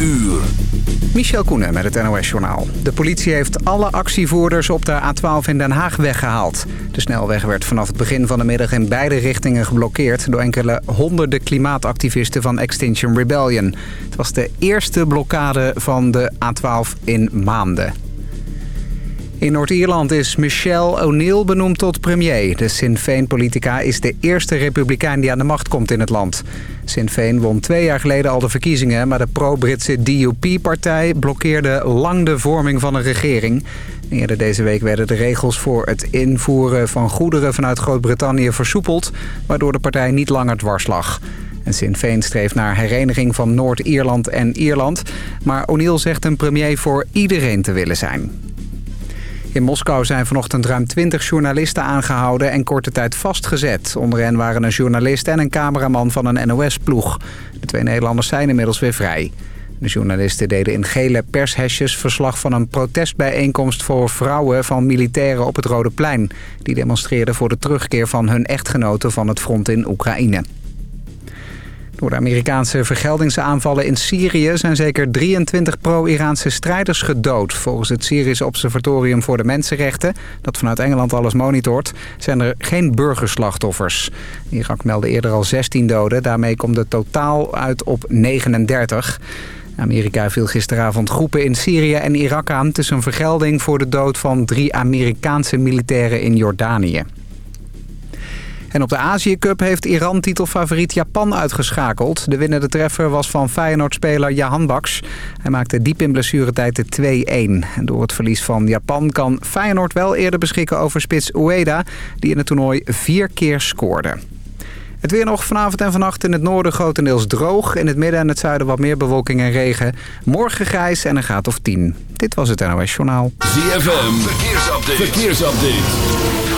uur. Michel Koenen met het NOS-journaal. De politie heeft alle actievoerders op de A12 in Den Haag weggehaald. De snelweg werd vanaf het begin van de middag in beide richtingen geblokkeerd... door enkele honderden klimaatactivisten van Extinction Rebellion. Het was de eerste blokkade van de A12 in maanden. In Noord-Ierland is Michelle O'Neill benoemd tot premier. De Sinn Féin-politica is de eerste republikein die aan de macht komt in het land. Sinn Féin won twee jaar geleden al de verkiezingen... maar de pro-Britse DUP-partij blokkeerde lang de vorming van een regering. Eerder deze week werden de regels voor het invoeren van goederen vanuit Groot-Brittannië versoepeld... waardoor de partij niet langer dwars lag. En Sinn Féin streeft naar hereniging van Noord-Ierland en Ierland. Maar O'Neill zegt een premier voor iedereen te willen zijn. In Moskou zijn vanochtend ruim 20 journalisten aangehouden en korte tijd vastgezet. Onder hen waren een journalist en een cameraman van een NOS-ploeg. De twee Nederlanders zijn inmiddels weer vrij. De journalisten deden in gele pershesjes verslag van een protestbijeenkomst voor vrouwen van militairen op het Rode Plein. Die demonstreerden voor de terugkeer van hun echtgenoten van het front in Oekraïne. Door de Amerikaanse vergeldingsaanvallen in Syrië zijn zeker 23 pro-Iraanse strijders gedood. Volgens het Syrische Observatorium voor de Mensenrechten, dat vanuit Engeland alles monitort, zijn er geen burgerslachtoffers. Irak meldde eerder al 16 doden, daarmee komt het totaal uit op 39. Amerika viel gisteravond groepen in Syrië en Irak aan... tussen vergelding voor de dood van drie Amerikaanse militairen in Jordanië. En op de Azië Cup heeft Iran titelfavoriet Japan uitgeschakeld. De winnende treffer was van Feyenoord-speler Jahan Baks. Hij maakte diep in blessuretijd de 2-1. En door het verlies van Japan kan Feyenoord wel eerder beschikken over spits Ueda... die in het toernooi vier keer scoorde. Het weer nog vanavond en vannacht in het noorden grotendeels droog. In het midden en het zuiden wat meer bewolking en regen. Morgen grijs en een graad of 10. Dit was het NOS Journaal. ZFM, verkeersupdate. verkeersupdate.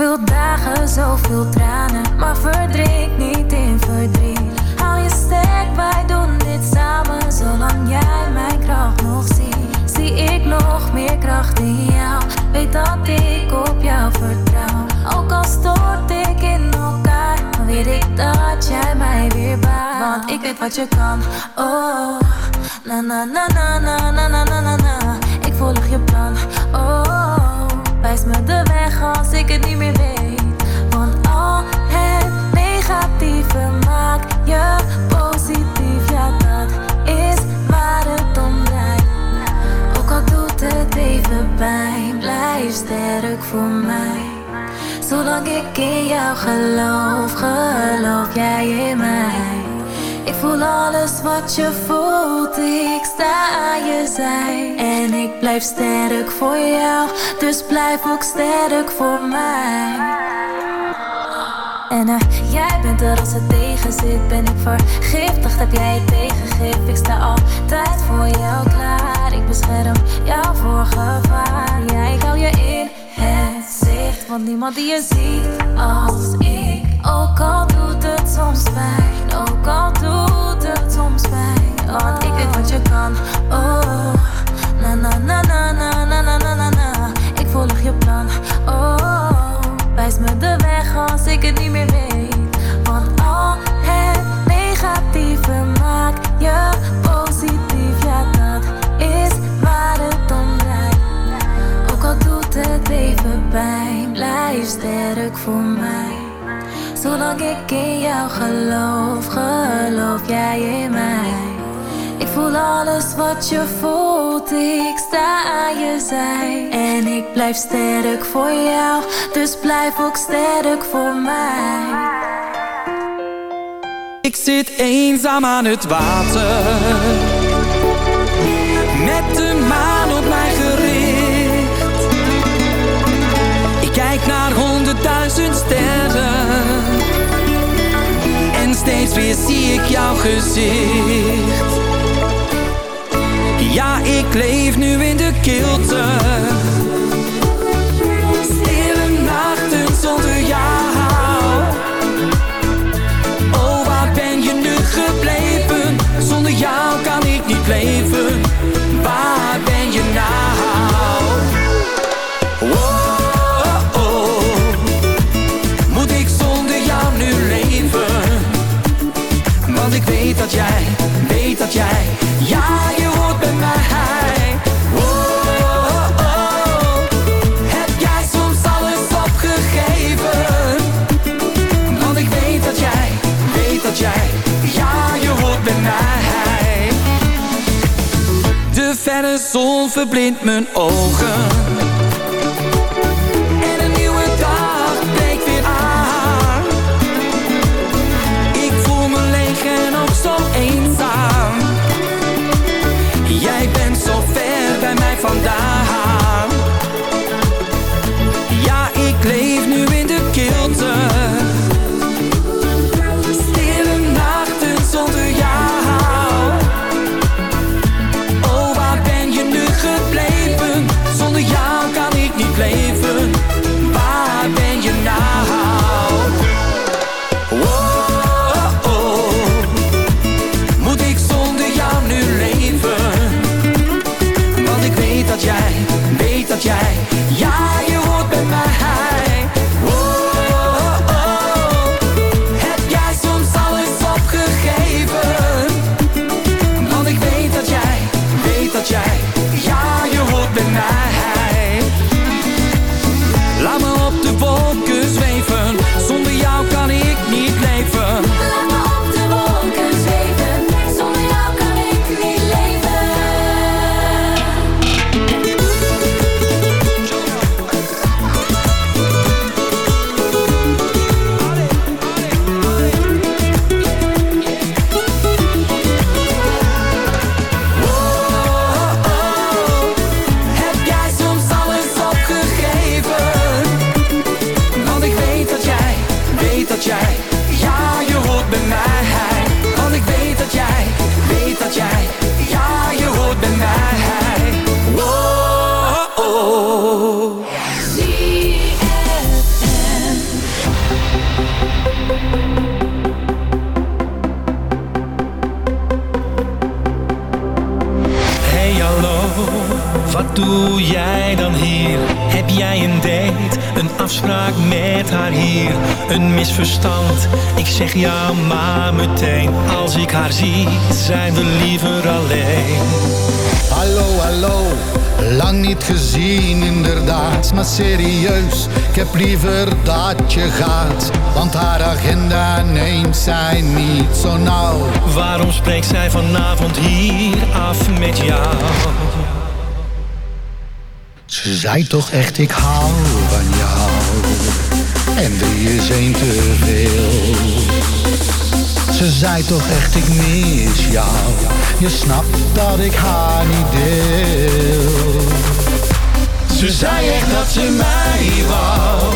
Zoveel dagen, zoveel tranen, maar verdrink niet in verdriet. Hou je sterk, wij doen dit samen, zolang jij mijn kracht nog ziet. Zie ik nog meer kracht in jou, weet dat ik op jou vertrouw. Ook al stort ik in elkaar, weet ik dat jij mij weer baart. Want ik weet wat je kan, oh. Na na na na na na na na na. Ik volg je plan, oh. Wijs me de weg als ik het niet meer weet. Want al het negatieve maak je positief. Ja, dat is waar het om draait. Ook al doet het even pijn, blijf sterk voor mij. Zolang ik in jou geloof, geloof jij in mij. Ik voel alles wat je voelt, ik sta aan je zij. En ik blijf sterk voor jou, dus blijf ook sterk voor mij. En uh, jij bent er als het tegen zit, ben ik vergiftigd, heb jij het tegengif. Ik sta altijd voor jou klaar, ik bescherm jou voor gevaar. Jij hou je in het zicht, want niemand die je ziet als ik. Ook al doet het soms pijn, ook al doet het soms pijn. Want ik weet wat je kan. Oh, na na na na na na na na na. Ik volg je plan. Oh, wijs me de weg als ik het niet meer weet. Want al het negatieve maak je positief. Ja, dat is waar het om draait. Ook al doet het even pijn, blijf sterk voor mij. Zolang ik in jou geloof, geloof jij in mij. Ik voel alles wat je voelt, ik sta aan je zij. En ik blijf sterk voor jou, dus blijf ook sterk voor mij. Ik zit eenzaam aan het water Met de maan op mij gericht Ik kijk naar honderdduizend sterren En steeds weer zie ik jouw gezicht Ja, ik leef nu in de kilte Stille nachten zonder jou Oh, waar ben je nu gebleven? Zonder jou kan ik niet leven. Ja, je hoort bij mij. Oh, oh, oh. Heb jij soms alles opgegeven? Want ik weet dat jij, weet dat jij, ja, je hoort bij mij. De verre zon verblindt mijn ogen. Heb liever dat je gaat Want haar agenda neemt zij niet zo nauw. Waarom spreekt zij vanavond hier af met jou? Ze zei toch echt ik hou van jou. En drie is één te veel. Ze zei toch echt ik mis jou. Je snapt dat ik haar niet deel Ze zei echt dat ze mij wou.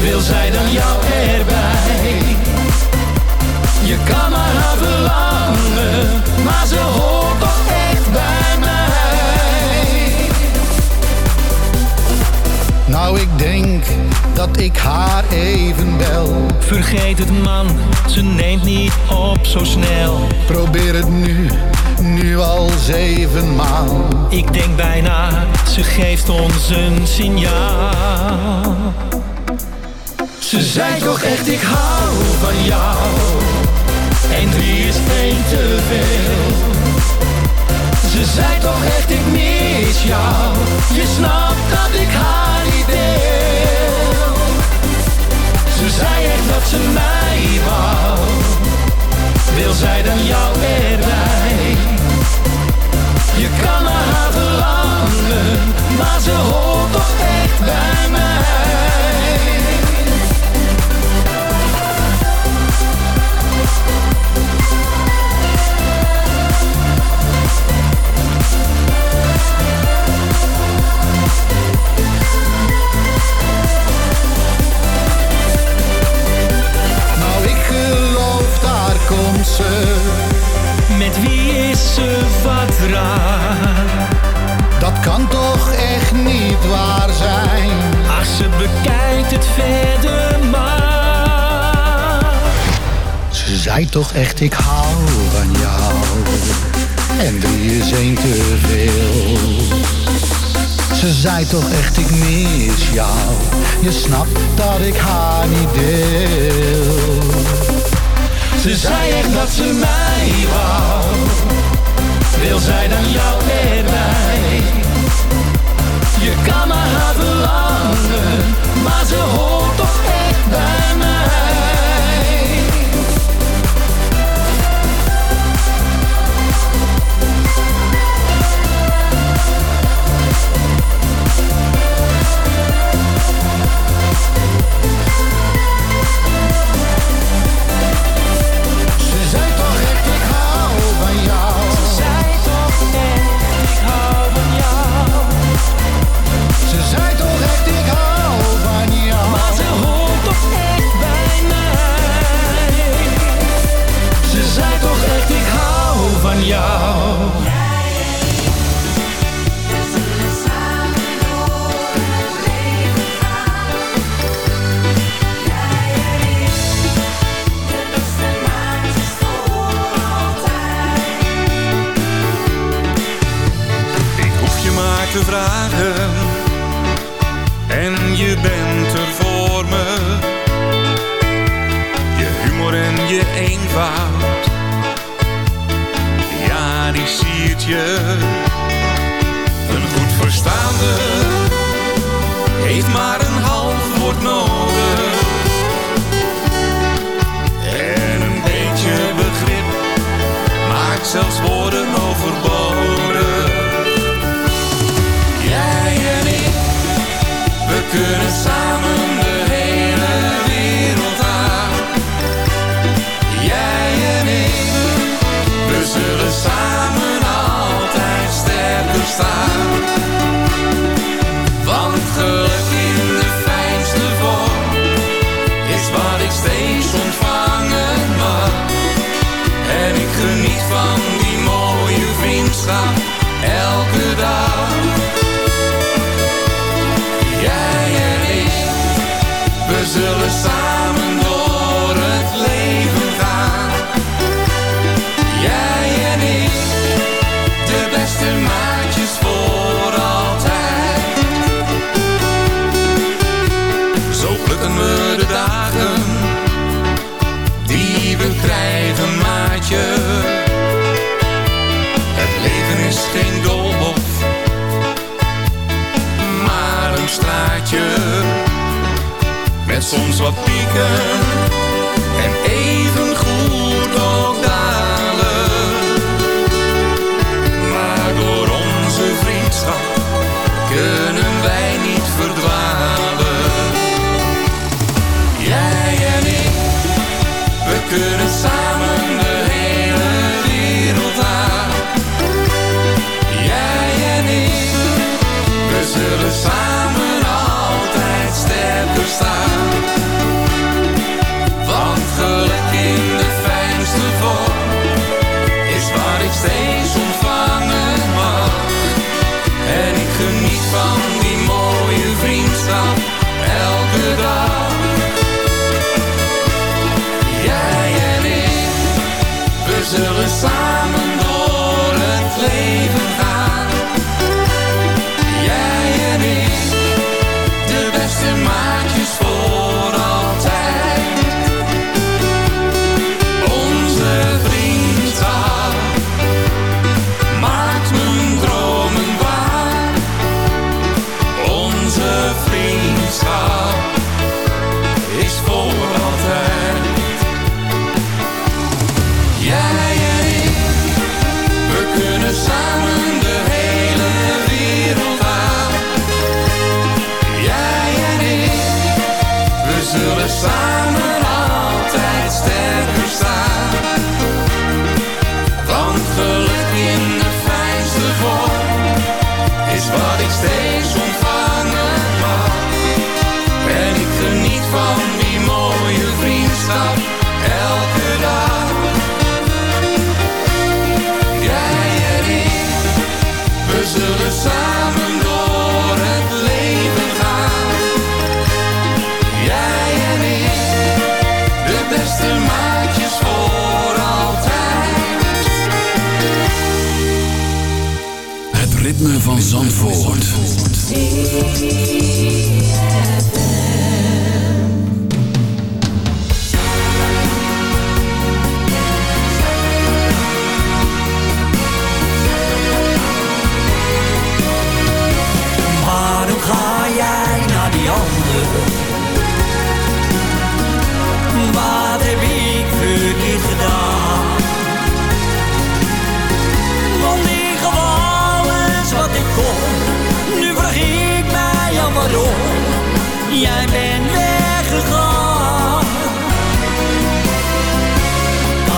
Wil zij dan jou erbij? Je kan maar haar verlangen Maar ze hoort toch echt bij mij. Nou, ik denk dat ik haar even bel. Vergeet het man, ze neemt niet op zo snel. Probeer het nu, nu al zevenmaal. Ik denk bijna, ze geeft ons een signaal Ze zei toch echt, ik hou van jou. En drie is één te veel. Ze zei toch echt, ik mis jou. Je snapt dat ik haar niet deel. zei echt dat ze mij wou. Wil zij dan jou erbij? Je kan naar haar verlangen, maar ze hoort toch echt bij mij. Ze wat raar? Dat kan toch echt niet waar zijn? Ach, ze bekijkt het verder maar. Ze zei toch echt, ik hou van jou. En drie is één te veel. Ze zei toch echt, ik mis jou. Je snapt dat ik haar niet deel. Ze zei echt dat ze mij wou. Wil zij dan jou erbij? Je kan naar haar verlangen, maar ze hoort je eenvoud. Ja, die siert je. Een goed verstaande Heeft maar een half woord nodig. En een beetje begrip Maakt zelfs woorden overbodig. Jij en ik, we kunnen samen soms wat pieken en even goed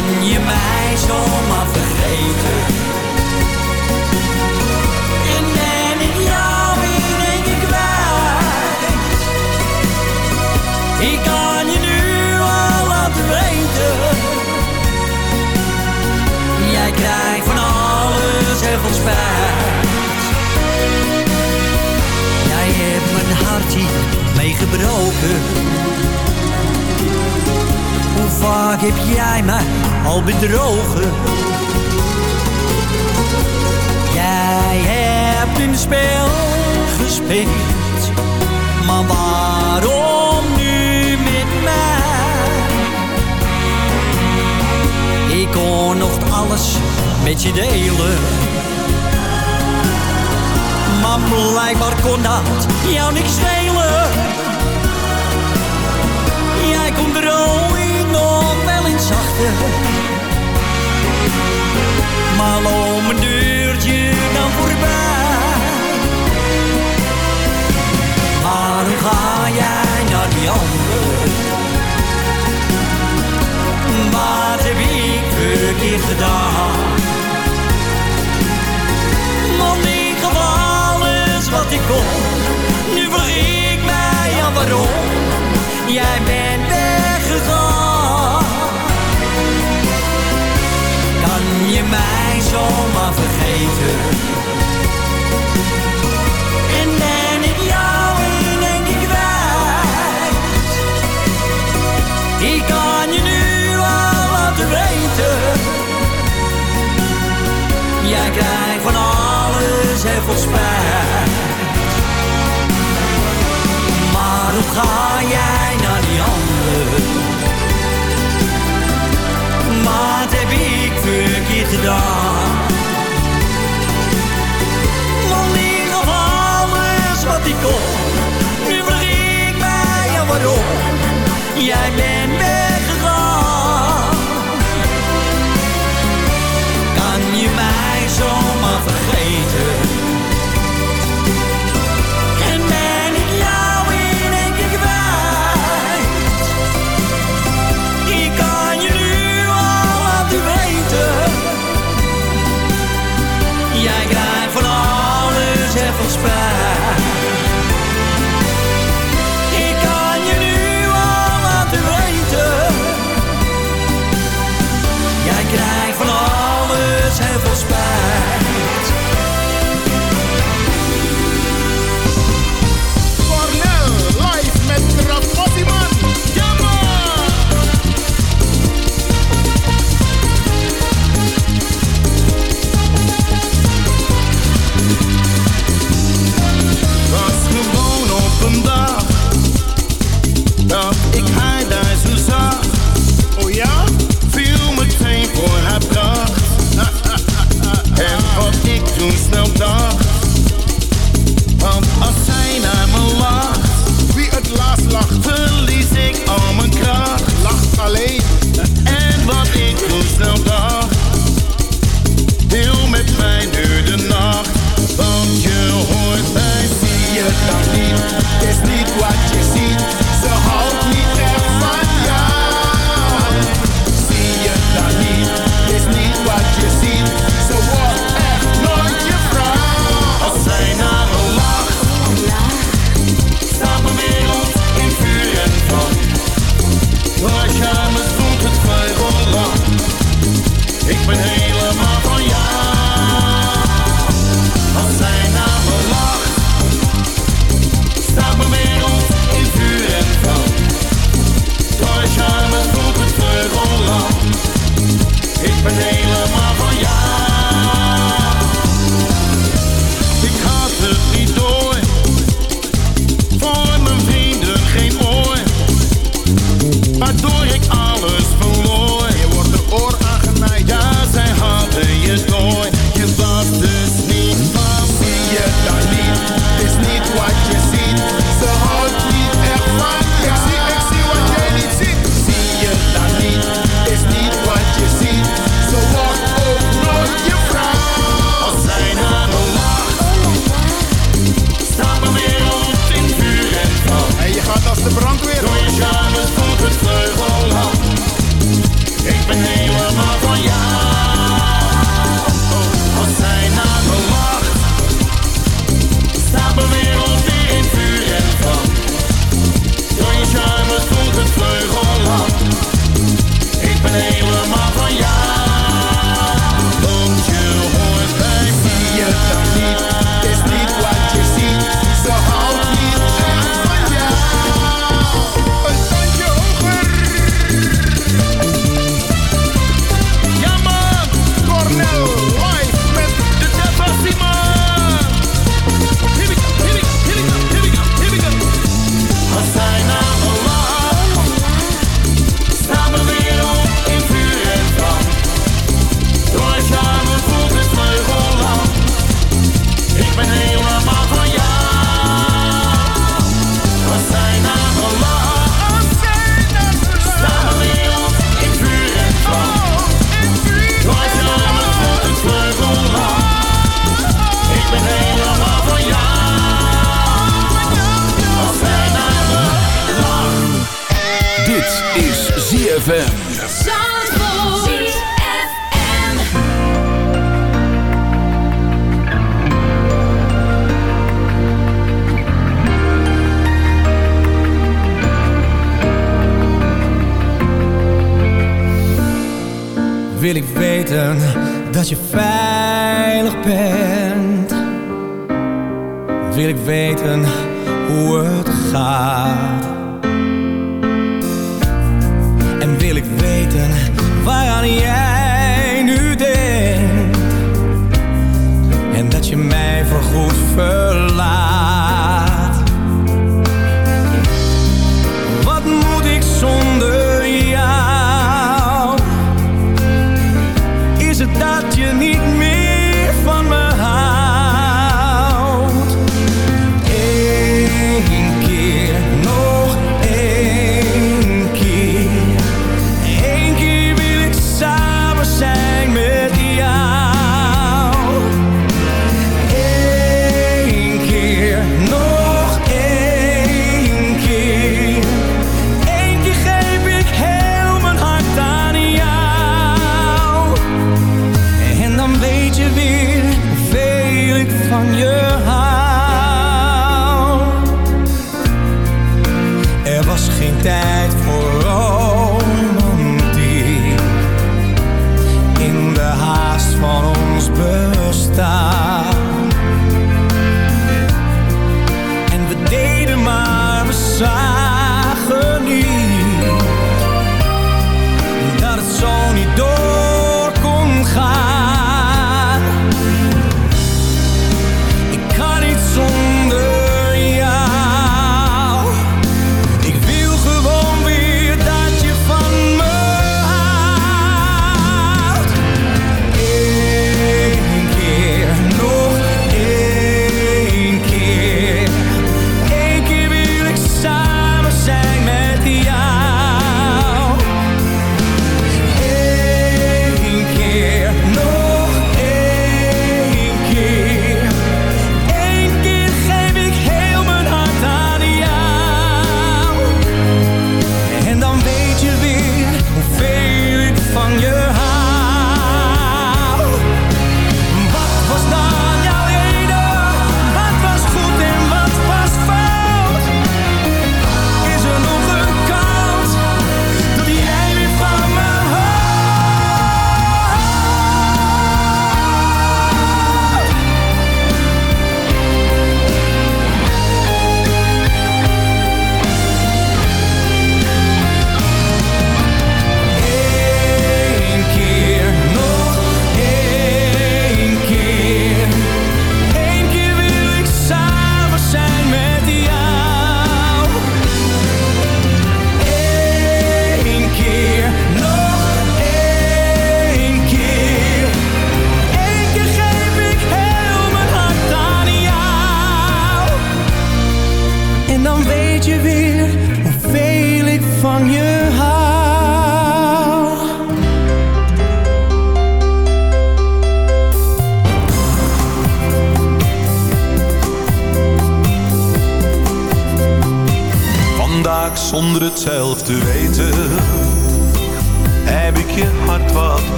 Kan je mij zomaar vergeten? En ben ik jou in één keer kwijt? Ik kan je nu al laten weten. Jij krijgt van alles heel veel spijt. Jij hebt mijn hart hier mee gebroken. Hoe vaak heb jij mij al bedrogen? Jij hebt een spel gespeeld, maar waarom nu met mij? Ik kon nog alles met je delen, maar blijkbaar kon dat jou niks schelen. Jij komt er ooit nog wel eens achter. Maar loop mijn deurtje dan voorbij. Waarom ga jij naar die ander? Wat heb ik verkeerd gedaan? Want ik gaf alles wat ik kon. Nu vraag ik mij aan waarom. Jij bent weggegaan. Je mij zomaar vergeten? En ben ik jou in één keer kwijt? Ik kan je nu al laten weten. Jij krijgt van alles heel veel spijt. Maar hoe ga jij heb ik verkeerd gedaan? Want ik gaf alles wat ik kon. Nu vraag ik mij aan waarom. Jij bent weggegaan.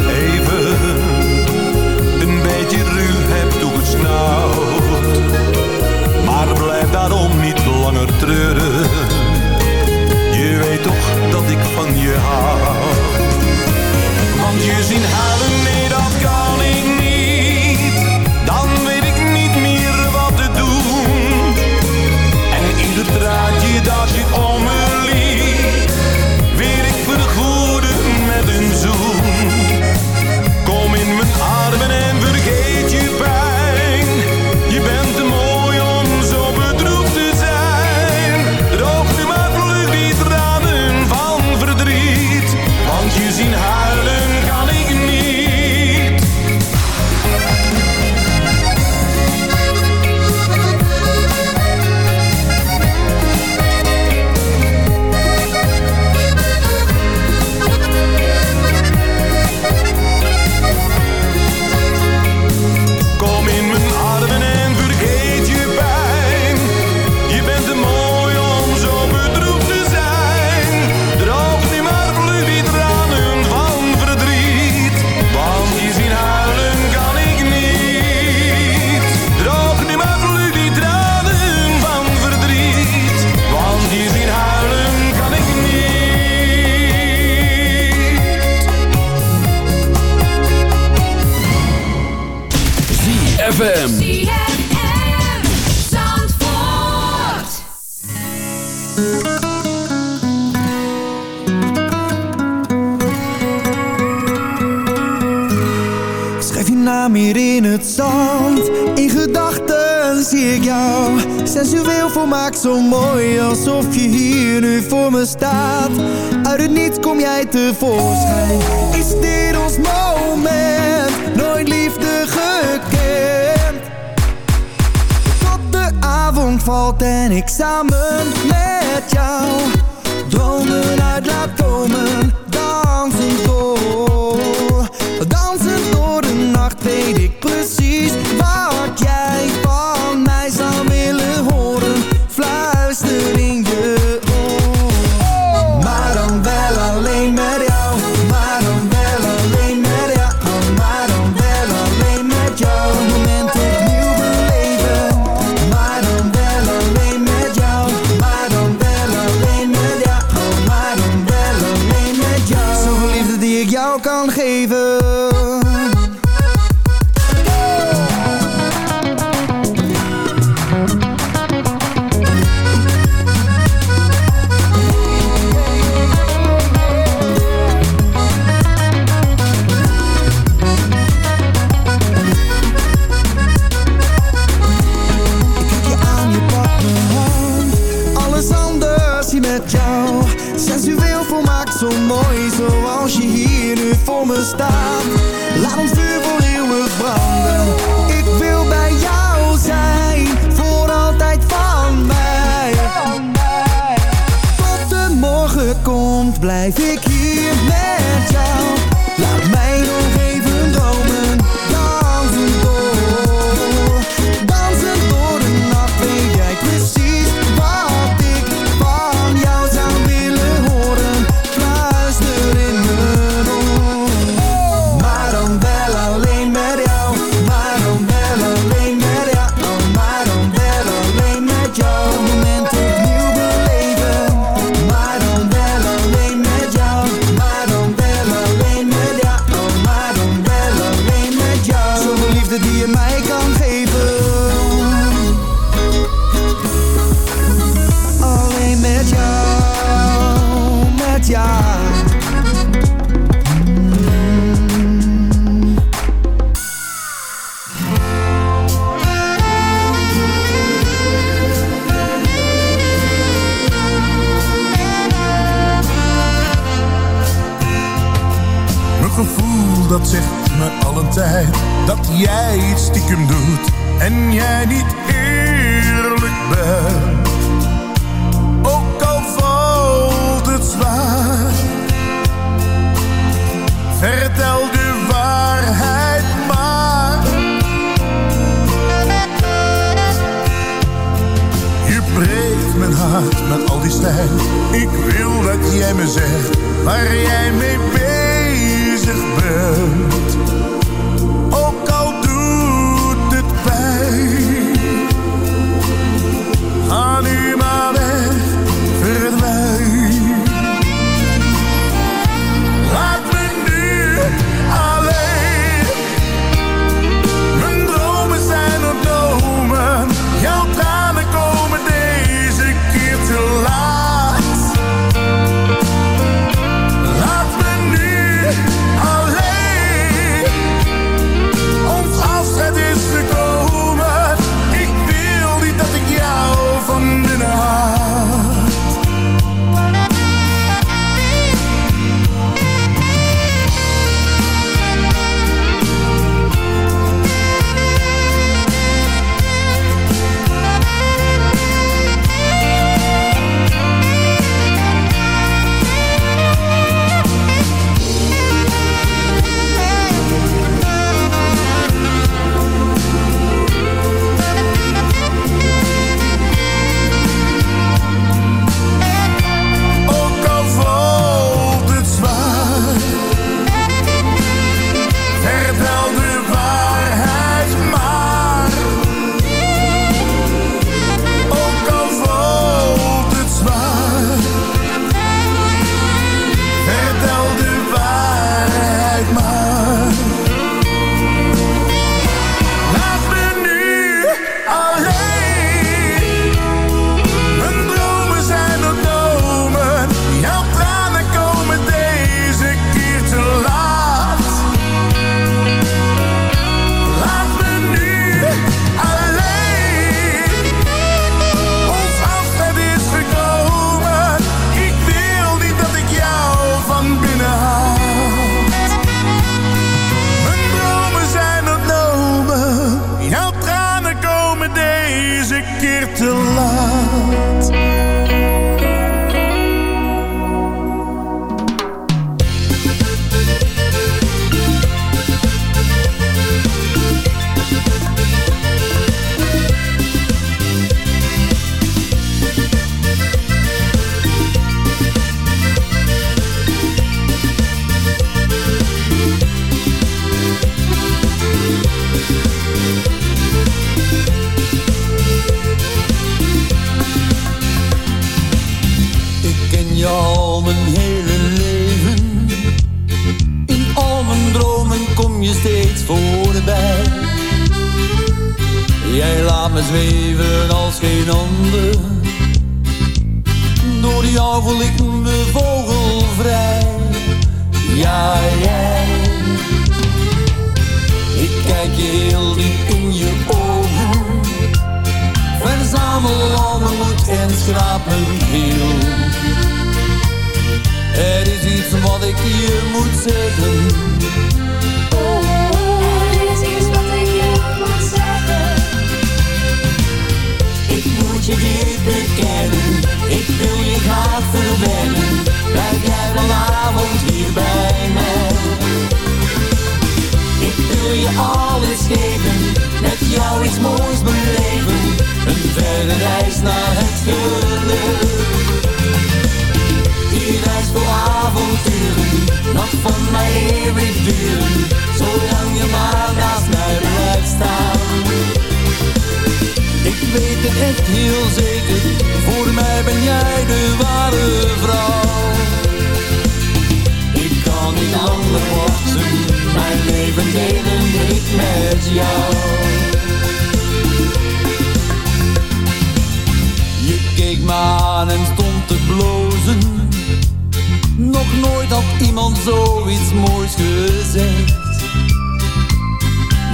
even een beetje ruw heb toegesnauwd. Maar blijf daarom niet langer treuren. Je weet toch dat ik van je hou. Schrijf je naam hier nou in het zand. In gedachten zie ik jou. Sensueel volmaakt zo mooi Alsof je hier nu voor me staat. Uit het niets kom jij tevoorschijn. Is dit ons moment? Nooit liefde gekend. Tot de avond valt en ik samen met jou. Dromen uit laat komen.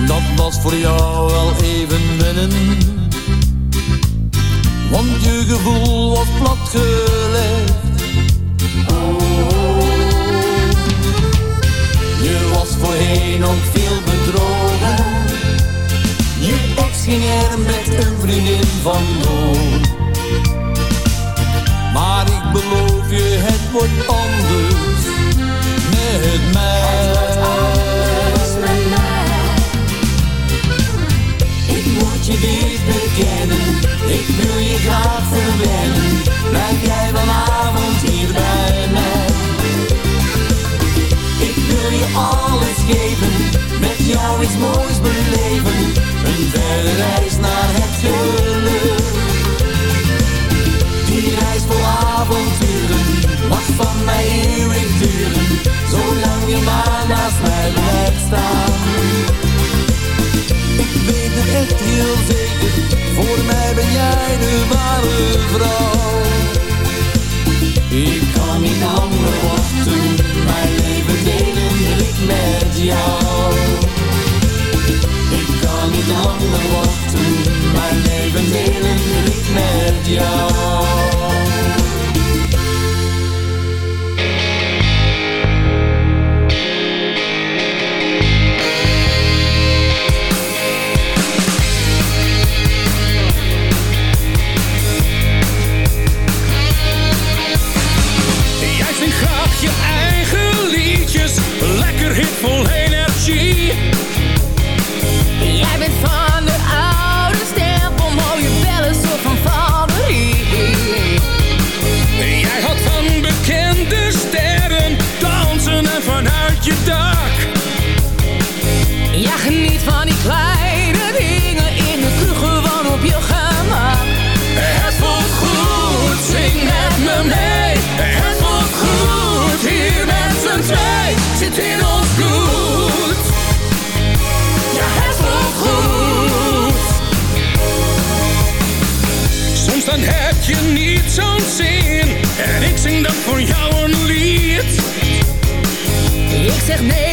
Dat was voor jou wel even wennen. Want je gevoel was platgelegd. Je was voorheen ook veel bedrogen. Je ex ging er met een vriendin vandoor. Maar ik beloof je, het wordt anders met mij. Ik wil je graag verwennen. Blijf jij vanavond hier bij mij? Ik wil je alles geven, met jou iets moois beleven. Een verre reis naar het geluk. Die reis vol avonturen mag van mij eeuwig duren, zolang je maar naast mij blijft staan. Weet het echt heel zeker, voor mij ben jij de ware vrouw. Ik kan niet langer wachten, mijn leven delen wil ik met jou. Ik kan niet langer wachten, mijn leven delen wil ik met jou. voor jou een lied. Ik zeg nee.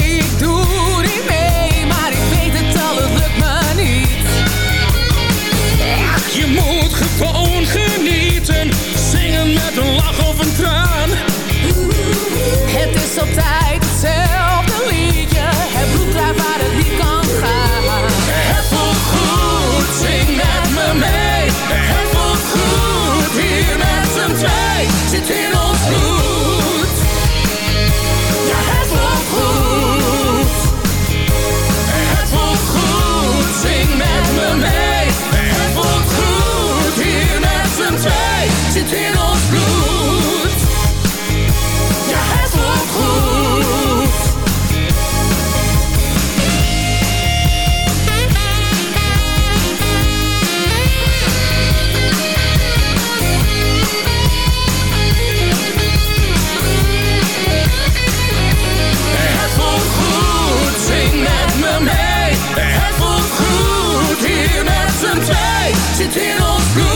zit in ons bloed.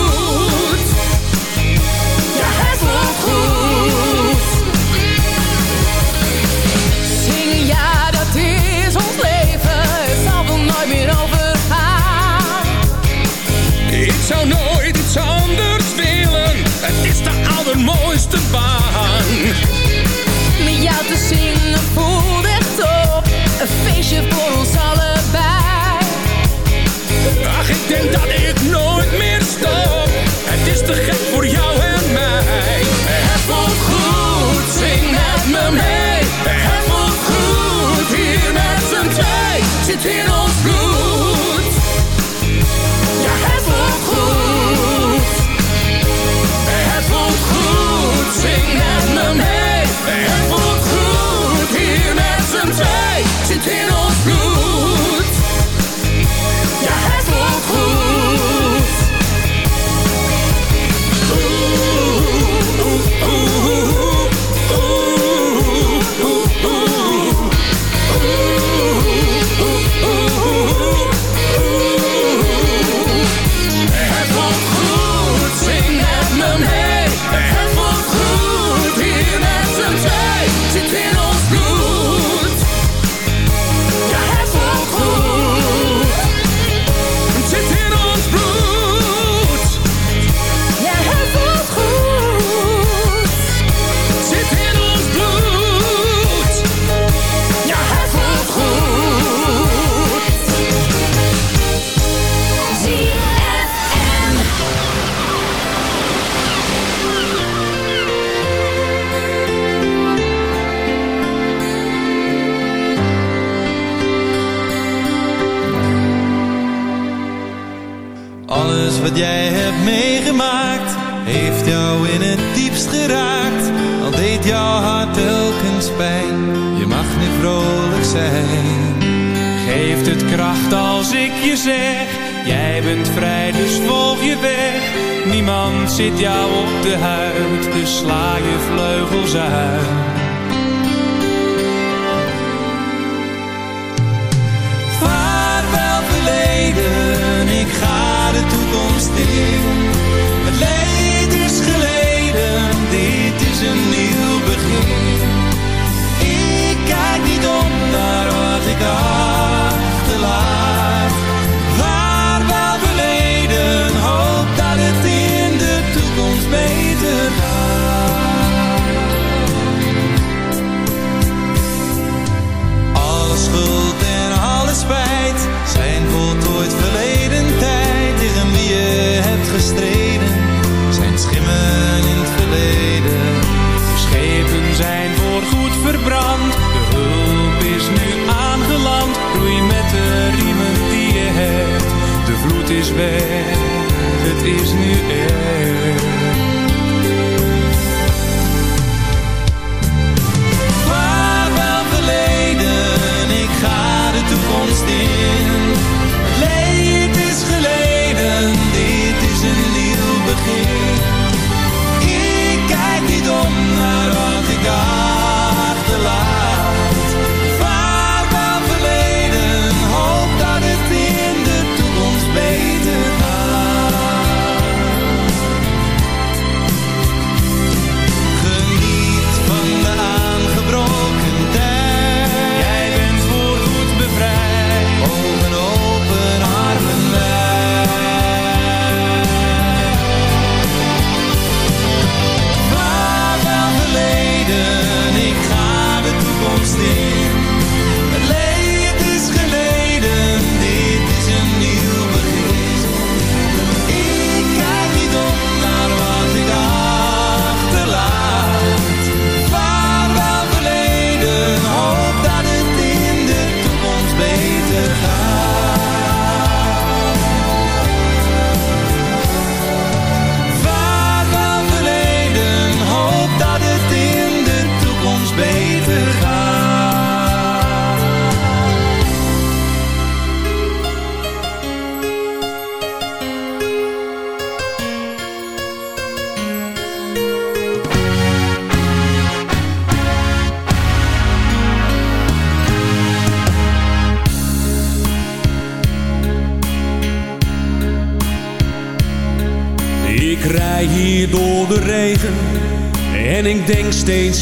waiting on jouw hart telkens pijn, je mag nu vrolijk zijn. Geeft het kracht als ik je zeg. Jij bent vrij, dus volg je weg. Niemand zit jou op de huid Dus sla je vleugels uit. Vaarwel verleden, ik ga de toekomst in. In het verleden. De schepen zijn voorgoed verbrand De hulp is nu aangeland Roei met de riemen die je hebt De vloed is weg Het is nu echt Vaarwel verleden, ik ga de toekomst in. Het leed is geleden, dit is een nieuw begin. Kijk niet om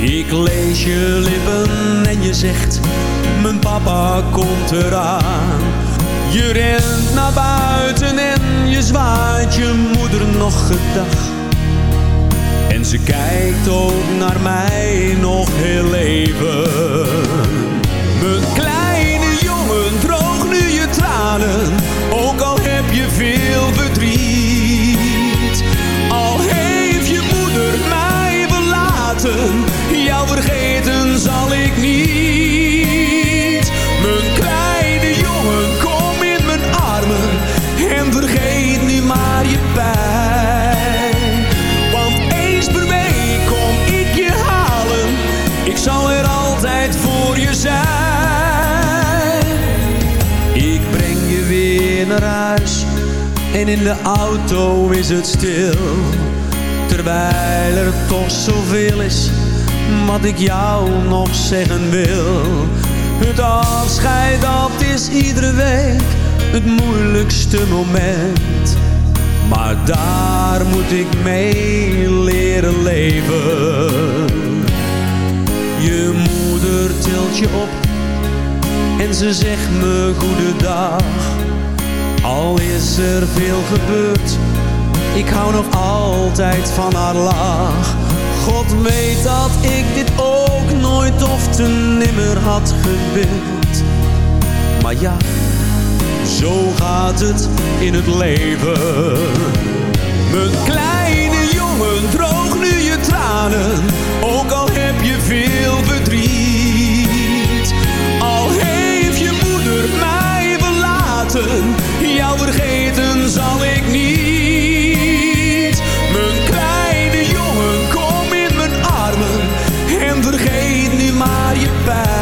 Ik lees je lippen en je zegt, mijn papa komt eraan. Je rent naar buiten en je zwaait je moeder nog gedag. En ze kijkt ook naar mij nog heel even. In de auto is het stil. Terwijl er toch zoveel is wat ik jou nog zeggen wil. Het afscheid dat is iedere week het moeilijkste moment. Maar daar moet ik mee leren leven. Je moeder tilt je op en ze zegt me goedendag. Al is er veel gebeurd, ik hou nog altijd van haar lach. God weet dat ik dit ook nooit of te nimmer had gewild. Maar ja, zo gaat het in het leven. Mijn kleine jongen, droog nu je tranen, ook al heb je veel verdriet. Al heeft je moeder mij verlaten, jou vergeten zal ik niet. Mijn kleine jongen, kom in mijn armen en vergeet nu maar je pijn.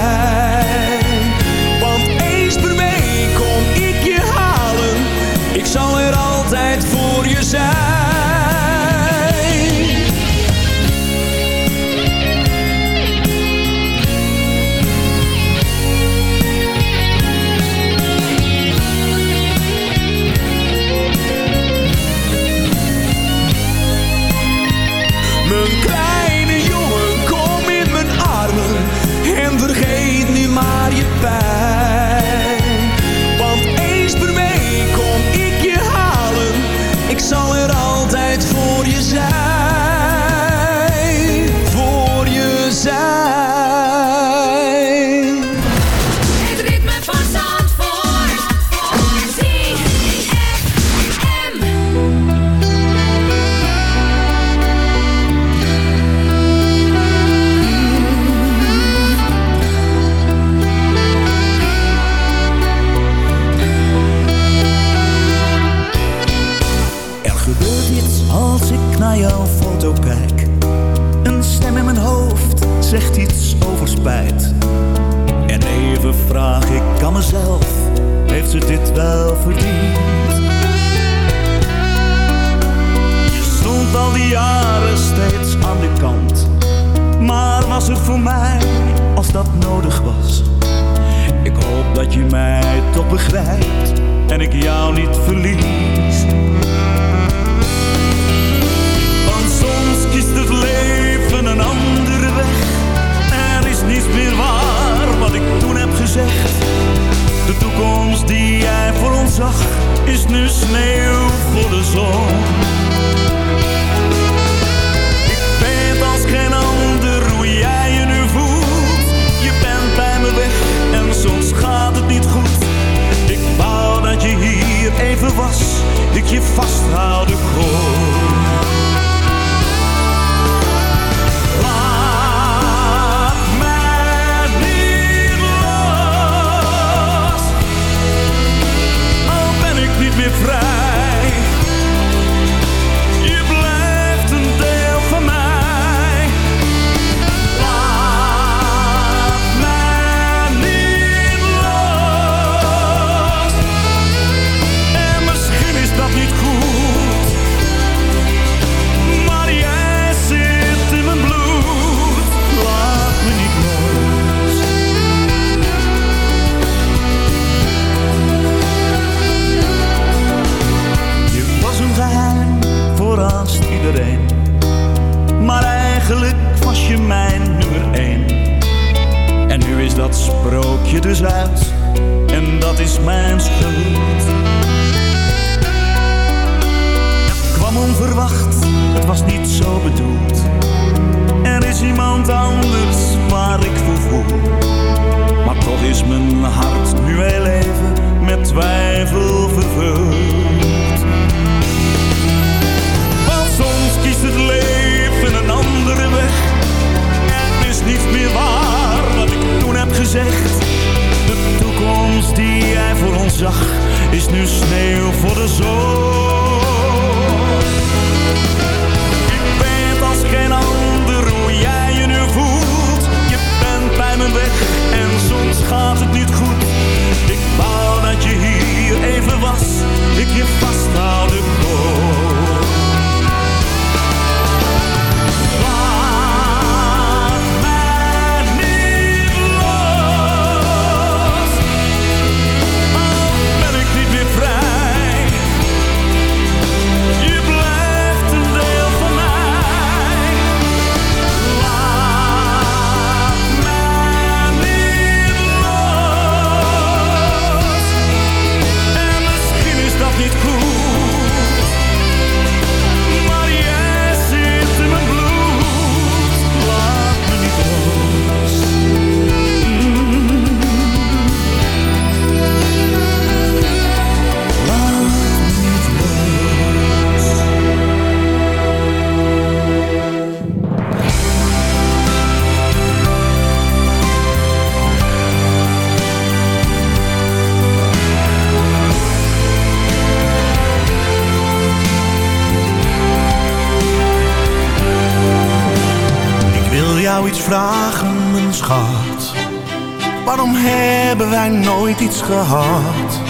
gehad.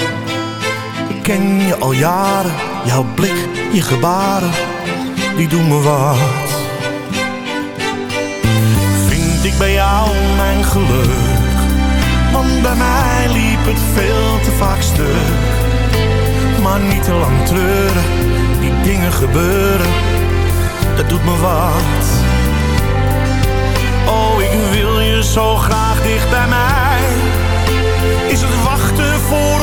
Ik ken je al jaren, jouw blik, je gebaren, die doen me wat. Vind ik bij jou mijn geluk, want bij mij liep het veel te vaak stuk. Maar niet te lang treuren, die dingen gebeuren, dat doet me wat. Oh, ik wil je zo graag dicht bij mij. Is het wat? for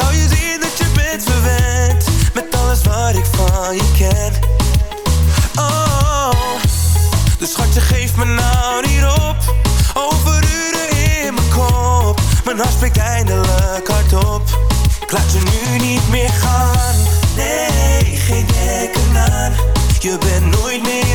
Zou je zien dat je bent verwend Met alles wat ik van je ken? Oh, de schatje geeft me nou niet op. Overuren in mijn kop. Mijn hart spreekt eindelijk hardop. Ik laat je nu niet meer gaan. Nee, geen dekken aan. Je bent nooit meer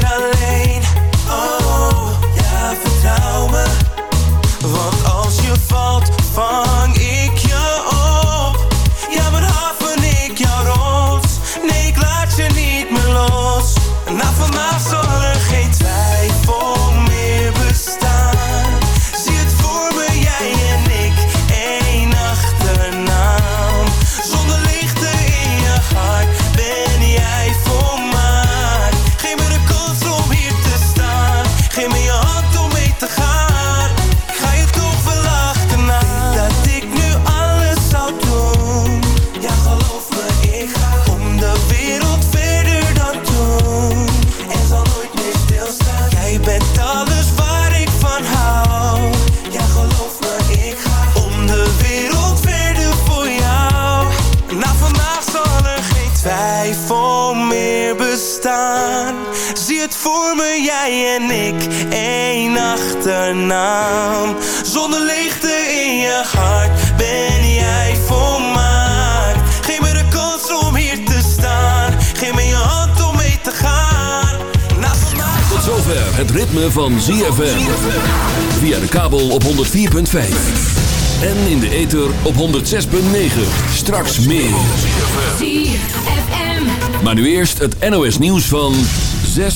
naam. Zonder leegte in je hart ben jij volmaakt. Geef me de kans om hier te staan. Geef me je hand om mee te gaan. Vandaag... Tot zover het ritme van ZFM. Via de kabel op 104.5. En in de ether op 106.9. Straks meer. Maar nu eerst het NOS nieuws van 6